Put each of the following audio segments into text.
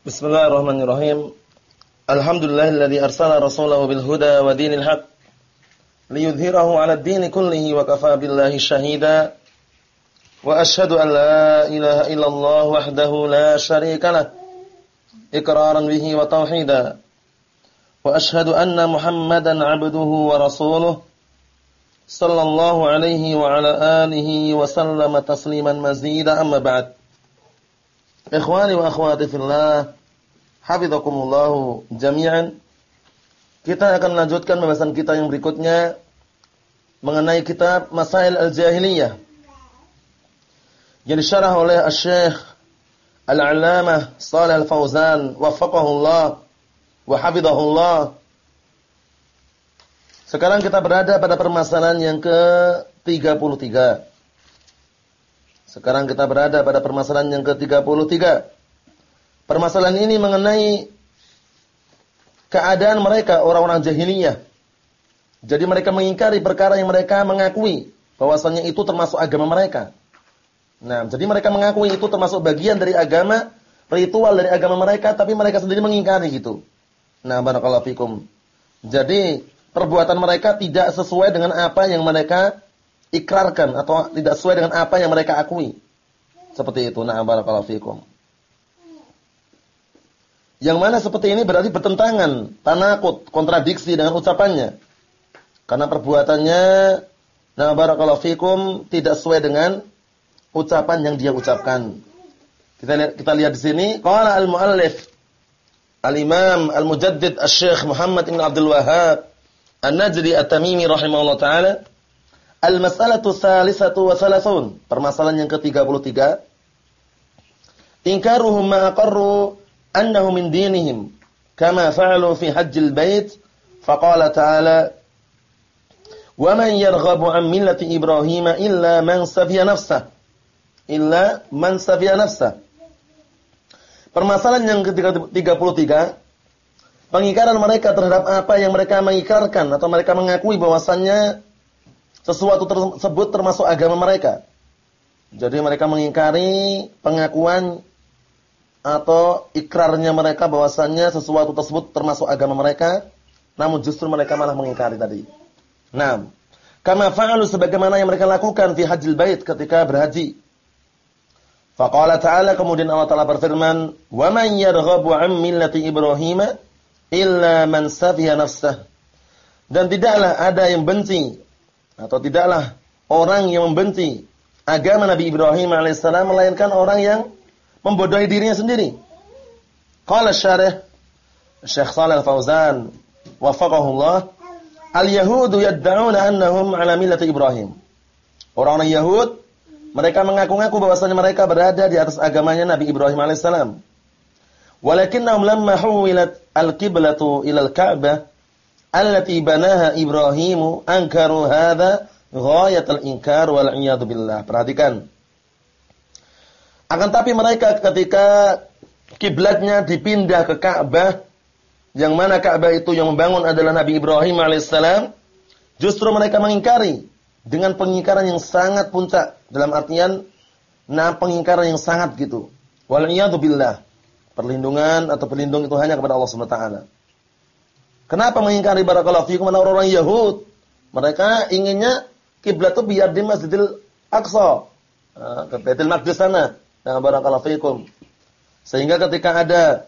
Bismillahirrahmanirrahim. Alhamdulillahilladzi arsala rasulahu bil huda wa dinil haq liyudhhirahu 'ala ad-din kullihi wa kafaa billahi shahida. Wa ashhadu an la ilaha illallah wahdahu la syarika lah iqraran bihi wa tauhida. Wa ashhadu anna Muhammadan 'abduhu wa rasuluhu sallallahu alaihi wa ala alihi wa sallama tasliman mazida amma ba'd. Ikhwani wa akhwati fillah, hafizakumullah jami'an. Kita akan melanjutkan pembahasan kita yang berikutnya mengenai kitab Masail Al-Jahiliyah. Yang disyarah oleh Asy-Syaikh Al-'Allamah Shalih Al-Fauzan, waffaqahullah wa hafizahullah. Sekarang kita berada pada permasalahan yang ke-33. Sekarang kita berada pada permasalahan yang ke-33. Permasalahan ini mengenai keadaan mereka orang-orang jahiliyah. Jadi mereka mengingkari perkara yang mereka mengakui bahwasanya itu termasuk agama mereka. Nah, jadi mereka mengakui itu termasuk bagian dari agama, ritual dari agama mereka, tapi mereka sendiri mengingkari gitu. Nah, barakallahu fikum. Jadi, perbuatan mereka tidak sesuai dengan apa yang mereka ikrarkan atau tidak sesuai dengan apa yang mereka akui. Seperti itu. Na'am barakallahu fikum. Yang mana seperti ini berarti bertentangan, tanakut, kontradiksi dengan ucapannya. Karena perbuatannya na'am barakallahu fikum tidak sesuai dengan ucapan yang dia ucapkan. Kita lihat kita lihat di sini qala al-muallif al-imam al-mujaddid asy-syekh Muhammad bin Abdul Wahhab An-Najdi At-Tamimi rahimahullah taala Al-mas'alatu salisatu wa salasun. Permasalahan yang ke-33. Inkaruhum ma aqarru annahu min dinihim kama fa'alu fi hajjil bait faqala ta'ala wa man yarghabu an millati Ibrahim illa man safiya nafsah illa man safiya nafsah. Permasalahan yang ke-33 pengingkaran mereka terhadap apa yang mereka mengikrarkan atau mereka mengakui bahwasannya sesuatu tersebut termasuk agama mereka. Jadi mereka mengingkari pengakuan atau ikrarnya mereka bahwasannya sesuatu tersebut termasuk agama mereka, namun justru mereka malah mengingkari tadi. Nah, kama fa'alu sebagaimana yang mereka lakukan fi hajjil bait ketika berhaji. Faqala ta'ala kemudian Allah Ta'ala berfirman, "Wa man yarghabu 'an millati illa man safiha nafsah." Dan tidaklah ada yang benci atau tidaklah orang yang membenci agama Nabi Ibrahim alaihissalam melainkan orang yang membodohi dirinya sendiri. Qala syarih Syekh Shalal Fauzan wafaqahullah al-yahudu yad'una annahum ala millati Ibrahim. Orang-orang Yahud mereka mengaku-ngaku bahwasanya mereka berada di atas agamanya Nabi Ibrahim alaihissalam. Walakinnahum lamma huwilat al-qiblatu ila al-Ka'bah allati banaha Ibrahimu ankaru hadza ghayatul inkar wal iyad billah. Perhatikan. Akan tapi mereka ketika kiblatnya dipindah ke Ka'bah yang mana Ka'bah itu yang membangun adalah Nabi Ibrahim alaihissalam, justru mereka mengingkari dengan pengingkaran yang sangat puncak dalam artian nah pengingkaran yang sangat gitu. Wal billah. Perlindungan atau perlindung itu hanya kepada Allah Subhanahu wa taala. Kenapa mengingkari barakallahu fikum orang-orang Yahud? Mereka inginnya kiblat itu biar di Masjidil Aqsa, nah, ke Baitul Maqdis sana. Nah, barakallahu fikum. Sehingga ketika ada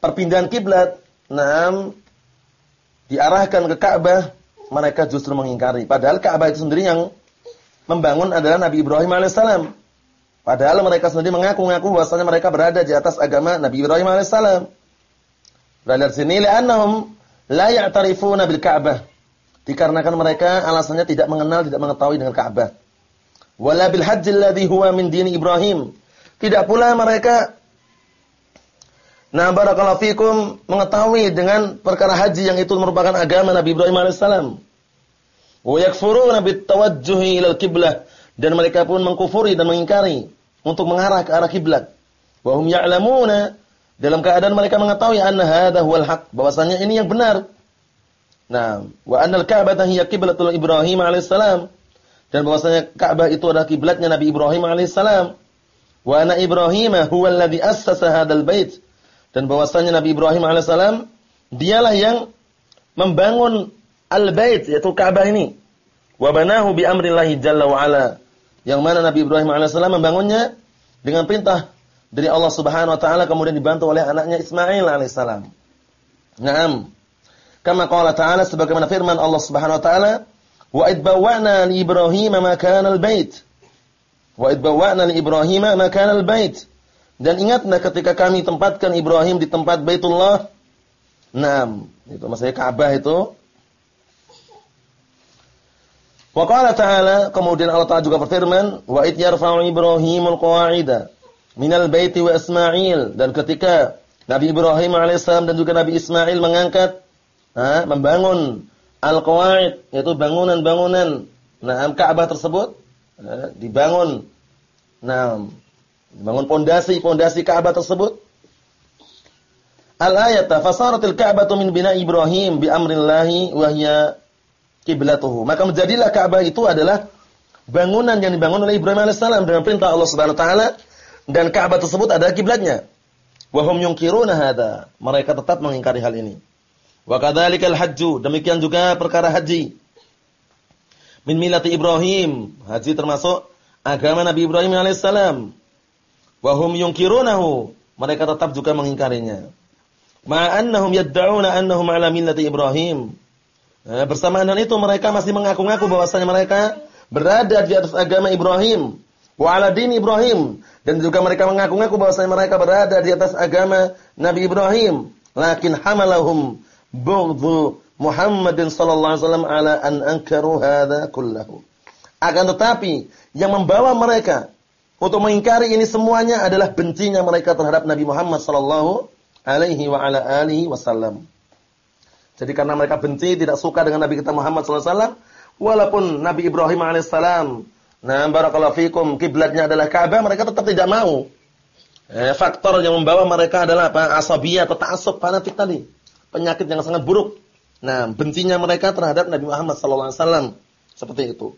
perpindahan kiblat, nah diarahkan ke Ka'bah, mereka justru mengingkari. Padahal Ka'bah itu sendiri yang membangun adalah Nabi Ibrahim alaihissalam. Padahal mereka sendiri mengaku-ngaku bahwasanya mereka berada di atas agama Nabi Ibrahim alaihissalam. Dari sini li'annahum la ya'tarifuna bil Ka'bah. Dikarenakan mereka alasannya tidak mengenal, tidak mengetahui dengan Ka'bah. Wala bil hajjil ladzi huwa min dini Ibrahim. Tidak pula mereka Nah barakallahu fikum mengetahui dengan perkara haji yang itu merupakan agama Nabi Ibrahim alaihissalam. Wa yakfuruna bit tawajjuhi ilal kiblah dan mereka pun mengkufuri dan mengingkari untuk mengarah ke arah kiblat. Wa hum ya'lamuna dalam keadaan mereka mengetahui anna hadha huwal haq, bahwasanya ini yang benar. Nah, wa annal Ka'bah hiya qiblatul Ibrahim alaihissalam dan bahwasanya Ka'bah itu adalah kiblatnya Nabi Ibrahim alaihissalam. Wa anna Ibrahim huwa alladhi assasa hadzal bait dan bahwasanya Nabi Ibrahim alaihissalam dialah yang membangun al-bait yaitu Ka'bah ini. Wa banahu bi amrillahi jalla wa ala. Yang mana Nabi Ibrahim alaihissalam membangunnya dengan perintah dari Allah Subhanahu wa taala kemudian dibantu oleh anaknya Ismail alaihissalam. Naam. Kama qala ta'ala sebagaimana firman Allah Subhanahu wa taala, "Wa id bawwa'na li Ibrahim makana al-bait." Wa id bawwa'na li Ibrahim makana al-bait. Dan ingatlah ketika kami tempatkan Ibrahim di tempat Baitullah. Naam, itu maksudnya Ka'bah itu. Wa qala ta'ala, kemudian Allah Ta'ala juga berfirman, "Wa id yarfa'u Ibrahimul qawa'ida minal baiti wa Ismail." Dan ketika Nabi Ibrahim alaihissalam dan juga Nabi Ismail mengangkat ha, membangun al-qawaid yaitu bangunan-bangunan nah Ka'bah tersebut ha, dibangun nah Bangun pondasi-pondasi Ka'bah tersebut. Al-ayat fasaratil Ka'batu min bina Ibrahim bi amrillahi wa hiya kiblatuhu. Maka menjadilah Ka'bah itu adalah bangunan yang dibangun oleh Ibrahim alaihissalam dengan perintah Allah Subhanahu wa taala dan Ka'bah tersebut adalah kiblatnya. Wa hum yunkiruna hadza. Mereka tetap mengingkari hal ini. Wa kadzalikal hajju, demikian juga perkara haji. Min milati Ibrahim, haji termasuk agama Nabi Ibrahim alaihissalam. Wahum yungkirunahu. Mereka tetap juga mengingkarinya. Ma'annahum yadda'una annahum ala millati Ibrahim. Nah, bersamaan dengan itu mereka masih mengaku-ngaku bahwasanya mereka berada di atas agama Ibrahim. Wa ala din Ibrahim. Dan juga mereka mengaku-ngaku bahwasanya mereka berada di atas agama Nabi Ibrahim. Lakin hamalahum bughdhu Muhammadin sallallahu alaihi wasallam ala an ankaru hadha kullahu. Akan tetapi yang membawa mereka untuk mengingkari ini semuanya adalah bencinya mereka terhadap Nabi Muhammad sallallahu alaihi wa ala alihi wasallam. Jadi karena mereka benci, tidak suka dengan Nabi kita Muhammad sallallahu alaihi wasallam, walaupun Nabi Ibrahim alaihissalam, nah barakallahu fikum, kiblatnya adalah Ka'bah, mereka tetap tidak mau. Eh, faktor yang membawa mereka adalah apa? Asabiyah atau ta'assub fanatik tadi. Penyakit yang sangat buruk. Nah, bencinya mereka terhadap Nabi Muhammad sallallahu alaihi wasallam seperti itu.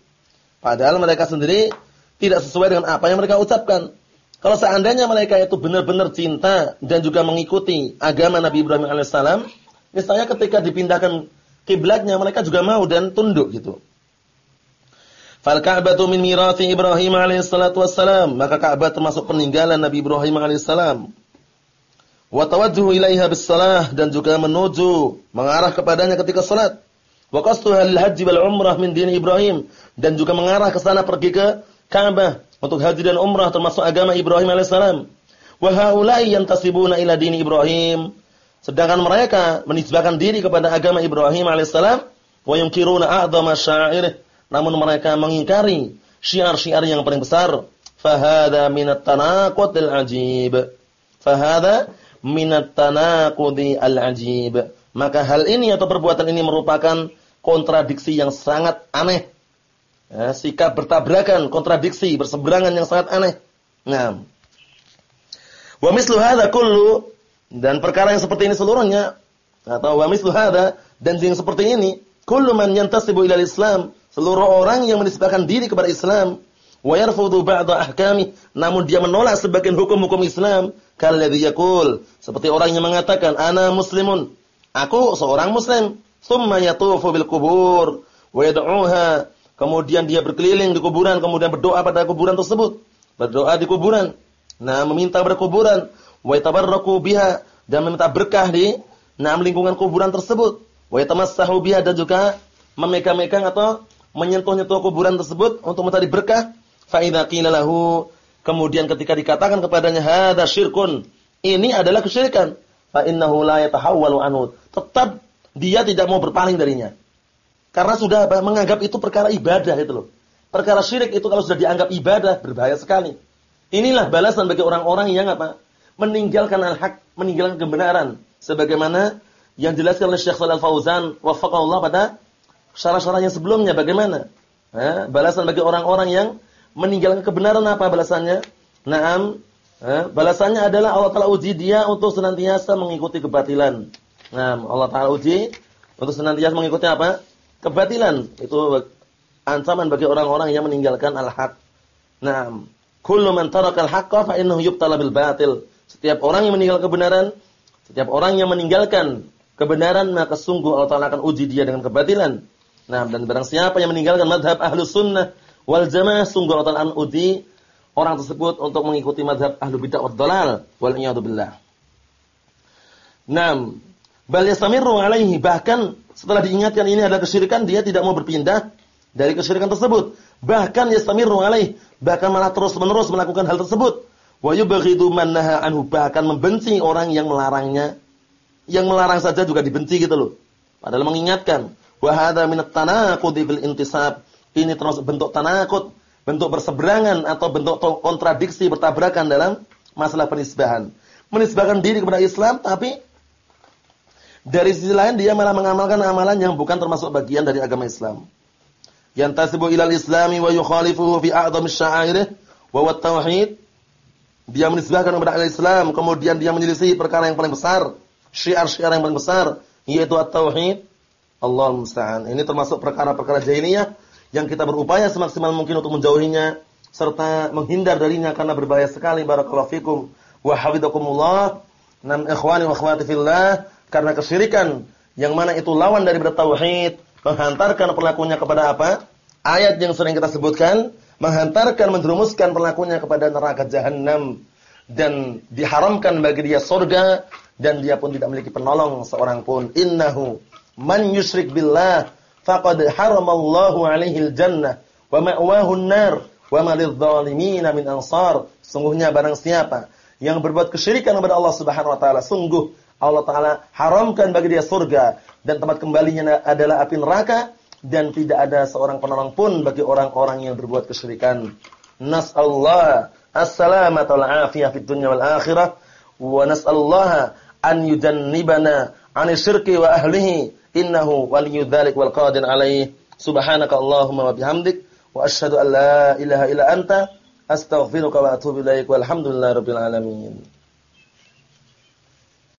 Padahal mereka sendiri tidak sesuai dengan apa yang mereka ucapkan. Kalau seandainya mereka itu benar-benar cinta dan juga mengikuti agama Nabi Ibrahim alaihissalam, misalnya ketika dipindahkan kiblatnya mereka juga mau dan tunduk gitu. Fal Ka'batu min mirati Ibrahim alaihissalatu wassalam, maka Ka'bah termasuk peninggalan Nabi Ibrahim alaihissalam. Wa tawajjuhu ilaiha bis salah dan juga menuju mengarah kepadanya ketika salat. Wa qasduha lil haji wal umrah min din Ibrahim dan juga mengarah ke sana pergi ke Ka'bah untuk haji dan umrah termasuk agama Ibrahim alaihissalam. Wa haula'i yantasibuna ila dini Ibrahim. Sedangkan mereka menisbahkan diri kepada agama Ibrahim alaihissalam wa yunkiruna a'dhama sya'irih. Namun mereka mengingkari syiar-syiar yang paling besar. Fahada minat tanaqudil ajib. Fahada minat tanaqudil ajib. Maka hal ini atau perbuatan ini merupakan kontradiksi yang sangat aneh Ya, sikap bertabrakan, kontradiksi, berseberangan yang sangat aneh. Nah. Wa mislu hadza kullu dan perkara yang seperti ini seluruhnya atau wa mislu hadza dan yang seperti ini kullu man yantasibu ila Islam, seluruh orang yang menisbahkan diri kepada Islam wa yarfudu ba'da ahkami, namun dia menolak sebagian hukum-hukum Islam, kalladzi yaqul, seperti orang yang mengatakan ana muslimun, aku seorang muslim, thumma yatufu bil qubur wa yad'uha Kemudian dia berkeliling di kuburan, kemudian berdoa pada kuburan tersebut. Berdoa di kuburan. Nah, meminta pada kuburan. Wa yatabarraku biha dan meminta berkah di nah lingkungan kuburan tersebut. Wa yatamassahu biha dan juga memegang-megang atau menyentuh-nyentuh kuburan tersebut untuk mencari berkah. Fa idza qila lahu kemudian ketika dikatakan kepadanya hadza syirkun, ini adalah kesyirikan. Fa innahu la yatahawwalu anhu. Tetap dia tidak mau berpaling darinya. Karena sudah menganggap itu perkara ibadah itu loh. Perkara syirik itu kalau sudah dianggap ibadah berbahaya sekali. Inilah balasan bagi orang-orang yang apa? meninggalkan al-haq, meninggalkan kebenaran sebagaimana yang dijelaskan oleh Syekh Shalal Fauzan wafaqahullah pada syarah-syarah sebelumnya bagaimana? Ha? balasan bagi orang-orang yang meninggalkan kebenaran apa balasannya? Naam, ha? balasannya adalah Allah Taala uji dia untuk senantiasa mengikuti kebatilan. Naam, Allah Taala uji untuk senantiasa mengikuti apa? kebatilan. Itu ancaman bagi orang-orang yang meninggalkan al-haq. Naam. Kullu man taraka al-haqqa fa yubtala bil batil. Setiap orang yang meninggalkan kebenaran, Setiap orang yang meninggalkan kebenaran maka sungguh Allah Taala akan uji dia dengan kebatilan. Nah, dan barang siapa yang meninggalkan madhab ahlu sunnah wal jamaah sungguh Taala akan uji orang tersebut untuk mengikuti madhab ahlu bid'ah wad dalal wal billah. Naam, bal yastamirru alaihi bahkan setelah diingatkan ini adalah kesyirikan dia tidak mau berpindah dari kesyirikan tersebut. Bahkan yastamirru alaihi bahkan malah terus-menerus melakukan hal tersebut. Wa yubghidu man naha anhu bahkan membenci orang yang melarangnya. Yang melarang saja juga dibenci gitu loh. Padahal mengingatkan wa hadza min at-tanaqud bil intisab. Ini termasuk bentuk tanakut, bentuk berseberangan atau bentuk kontradiksi bertabrakan dalam masalah penisbahan. Menisbahkan diri kepada Islam tapi dari sisi lain dia malah mengamalkan amalan yang bukan termasuk bagian dari agama Islam. Yantasibu ilal islami wa yukhalifuhu fi a'dham sya'airih wa tauhid dia menisbahkan kepada al-Islam, kemudian dia menyelisih perkara yang paling besar, syiar-syiar yang paling besar, yaitu at-tauhid. Allah musta'an. Ini termasuk perkara-perkara jahiliyah yang kita berupaya semaksimal mungkin untuk menjauhinya serta menghindar darinya karena berbahaya sekali barakallahu fikum wa hafizakumullah. Nam ikhwani wa akhwati fillah karena kesyirikan yang mana itu lawan dari tauhid menghantarkan pelakunya kepada apa? Ayat yang sering kita sebutkan menghantarkan menjerumuskan pelakunya kepada neraka jahanam dan diharamkan bagi dia surga dan dia pun tidak memiliki penolong seorang pun innahu man yusyrik billah faqad haramallahu alaihi jannah wa ma'wahu an-nar wa ma lidh-dhalimin min ansar sungguhnya barang siapa yang berbuat kesyirikan kepada Allah Subhanahu wa taala sungguh Allah taala haramkan bagi dia surga dan tempat kembalinya adalah api neraka dan tidak ada seorang penolong pun bagi orang-orang yang berbuat kesyirikan. Nas'allah as-salamata wal afiyah fid dunya wal akhirah wa nas'allah an yujannibana 'anil syirki wa ahlihi innahu waliyyu dzalik wal qadir. Subhanaka Allahumma wa bihamdik wa asyhadu an la ilaha illa anta astaghfiruka wa atubu ilaik walhamdulillahi rabbil alamin.